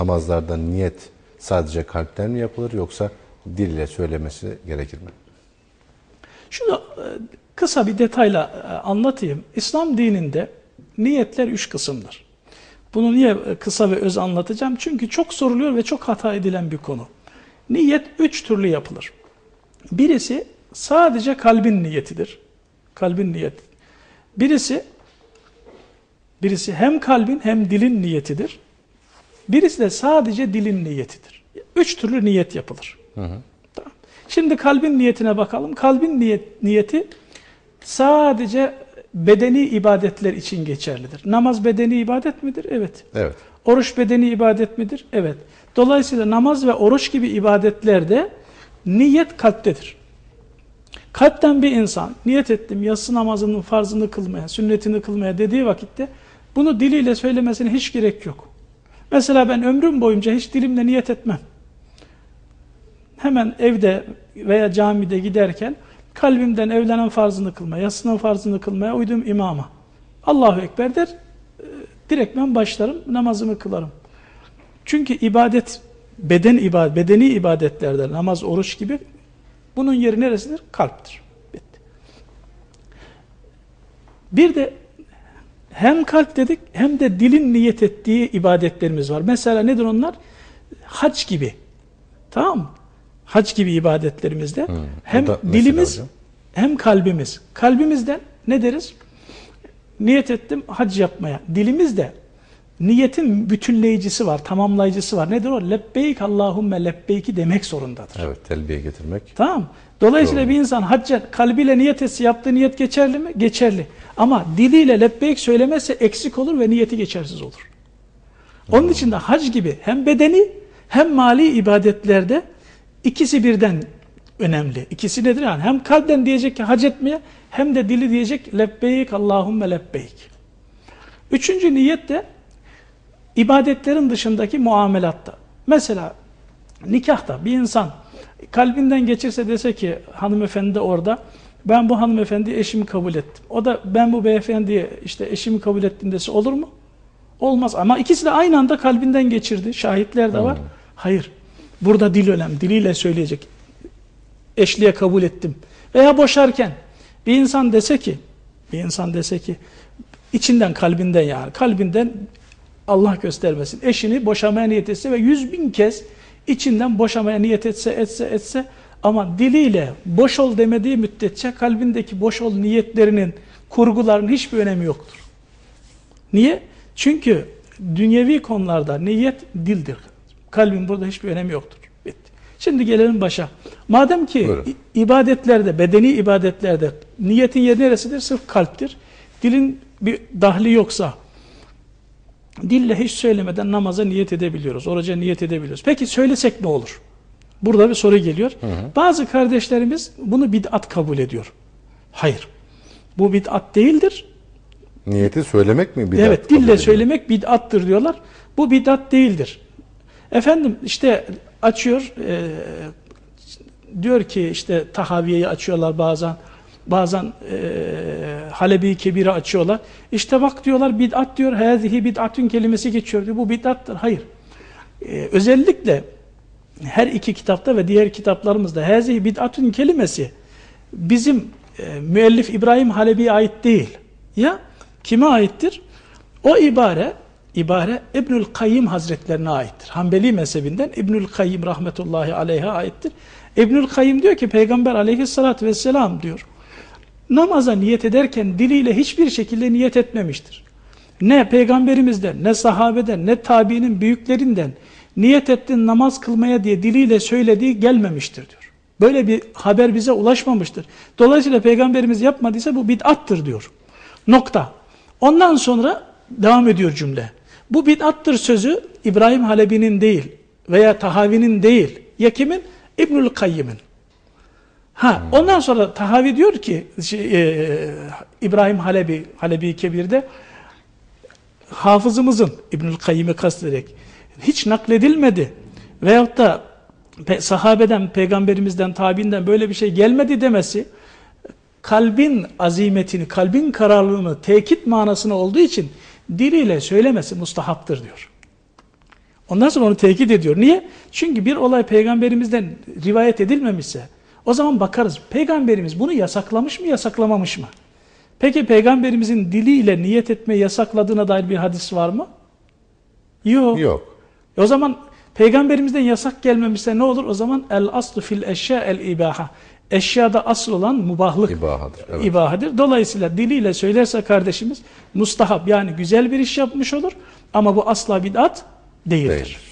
namazlarda niyet sadece kalpten mi yapılır yoksa dil ile söylemesi gerekir mi? Şunu e, kısa bir detayla e, anlatayım. İslam dininde niyetler üç kısımdır. Bunu niye e, kısa ve öz anlatacağım? Çünkü çok soruluyor ve çok hata edilen bir konu. Niyet üç türlü yapılır. Birisi sadece kalbin niyetidir. Kalbin niyeti. Birisi birisi hem kalbin hem dilin niyetidir. Birisi de sadece dilin niyetidir. Üç türlü niyet yapılır. Hı hı. Tamam. Şimdi kalbin niyetine bakalım. Kalbin niyet, niyeti sadece bedeni ibadetler için geçerlidir. Namaz bedeni ibadet midir? Evet. Evet. Oruç bedeni ibadet midir? Evet. Dolayısıyla namaz ve oruç gibi ibadetlerde niyet kalptedir. Kalpten bir insan niyet ettim yatsı namazının farzını kılmaya, sünnetini kılmaya dediği vakitte bunu diliyle söylemesine hiç gerek yok. Mesela ben ömrüm boyunca hiç dilimle niyet etmem. Hemen evde veya camide giderken kalbimden evlenen farzını kılmaya, yatsının farzını kılmaya uydum imama. Allahu Ekber der, e, direktmen başlarım, namazımı kılarım. Çünkü ibadet, beden ibadet, bedeni ibadetlerden, namaz, oruç gibi bunun yeri neresidir? Kalptir. Bitti. Bir de hem kalp dedik hem de dilin niyet ettiği ibadetlerimiz var. Mesela nedir onlar? Hac gibi. Tamam mı? Hac gibi ibadetlerimizde hmm. hem dilimiz hem kalbimiz. Kalbimizden ne deriz? Niyet ettim hac yapmaya. Dilimizde niyetin bütünleyicisi var, tamamlayıcısı var. Nedir o? Lebbeyk Allahümme lebbeyki demek zorundadır. Evet, telbiye getirmek. Tamam. Dolayısıyla Doğru. bir insan hacca kalbiyle niyet etse yaptığı niyet geçerli mi? Geçerli. Ama diliyle lebbeyk söylemezse eksik olur ve niyeti geçersiz olur. Onun hmm. için de hac gibi hem bedeni hem mali ibadetlerde ikisi birden önemli. İkisi nedir yani? Hem kalpten diyecek ki hac etmeye hem de dili diyecek lebbeyk Allahümme lebbeyk. Üçüncü niyet de ibadetlerin dışındaki muamelatta. Mesela nikahta bir insan kalbinden geçirse dese ki hanımefendi de orada ben bu hanımefendi eşimi kabul ettim. O da ben bu beyefendiye işte eşimi kabul ettim dese olur mu? Olmaz ama ikisi de aynı anda kalbinden geçirdi. Şahitler de var. Hmm. Hayır. Burada dil önemli. Diliyle söyleyecek. Eşliğe kabul ettim. Veya boşarken bir insan dese ki bir insan dese ki içinden kalbinden yani kalbinden Allah göstermesin eşini boşamaya niyet etse ve yüz bin kez içinden boşamaya niyet etse etse etse ama diliyle boş ol demediği müddetçe kalbindeki boş ol niyetlerinin kurguların hiçbir önemi yoktur. Niye? Çünkü dünyevi konularda niyet dildir. Kalbin burada hiçbir önemi yoktur. Bitti. Şimdi gelelim başa. Madem ki Buyurun. ibadetlerde, bedeni ibadetlerde niyetin yeri neresidir? Sırf kalptir. Dilin bir dahli yoksa, dille hiç söylemeden namaza niyet edebiliyoruz. Oruca niyet edebiliyoruz. Peki söylesek ne olur? Burada bir soru geliyor. Hı hı. Bazı kardeşlerimiz bunu bid'at kabul ediyor. Hayır. Bu bid'at değildir. Niyeti söylemek mi bid'at? Evet, dille söylemek bid'attır diyorlar. Bu bid'at değildir. Efendim işte açıyor e, diyor ki işte Tahaviye'yi açıyorlar bazen bazen e, Halebi Kebir'i açıyorlar. İşte bak diyorlar bid'at diyor. Hâzihi bid'atün kelimesi geçiyor diyor. Bu bid'attır. Hayır. E, özellikle her iki kitapta ve diğer kitaplarımızda hâzihi bid'atün kelimesi bizim e, müellif İbrahim Halebi'ye ait değil. Ya kime aittir? O ibare ibare İbnül Kayyim Hazretlerine aittir. Hanbeli mezhebinden İbnül Kayyim rahmetullahi aleyhe aittir. İbnül Kayyim diyor ki Peygamber aleyhissalatü vesselam diyor namaza niyet ederken diliyle hiçbir şekilde niyet etmemiştir. Ne peygamberimizden, ne sahabeden, ne tabiinin büyüklerinden niyet ettin namaz kılmaya diye diliyle söylediği gelmemiştir diyor. Böyle bir haber bize ulaşmamıştır. Dolayısıyla peygamberimiz yapmadıysa bu bid'attır diyor. Nokta. Ondan sonra devam ediyor cümle. Bu bid'attır sözü İbrahim Halebi'nin değil veya Tahavi'nin değil. Ya kimin? İbnül Kayyim'in. Ha, ondan sonra Tahavi diyor ki şey, e, İbrahim Halebi, Halebi Kebir'de hafızımızın İbnül Kayyim'i kastederek hiç nakledilmedi veyahut da pe sahabeden, peygamberimizden, tabiinden böyle bir şey gelmedi demesi kalbin azimetini, kalbin kararlılığını tekit manasına olduğu için diliyle söylemesi mustahaptır diyor. Ondan sonra onu tekit ediyor. Niye? Çünkü bir olay peygamberimizden rivayet edilmemişse o zaman bakarız. Peygamberimiz bunu yasaklamış mı yasaklamamış mı? Peki peygamberimizin diliyle niyet etmeyi yasakladığına dair bir hadis var mı? Yok. Yok. O zaman peygamberimizden yasak gelmemişse ne olur? O zaman el aslu fil eşya el ibaha. Eşyada asıl olan mubahlık. İbahadır. Evet. ibahadır. Dolayısıyla diliyle söylerse kardeşimiz mustahap yani güzel bir iş yapmış olur ama bu asla bid'at değildir. Değildir.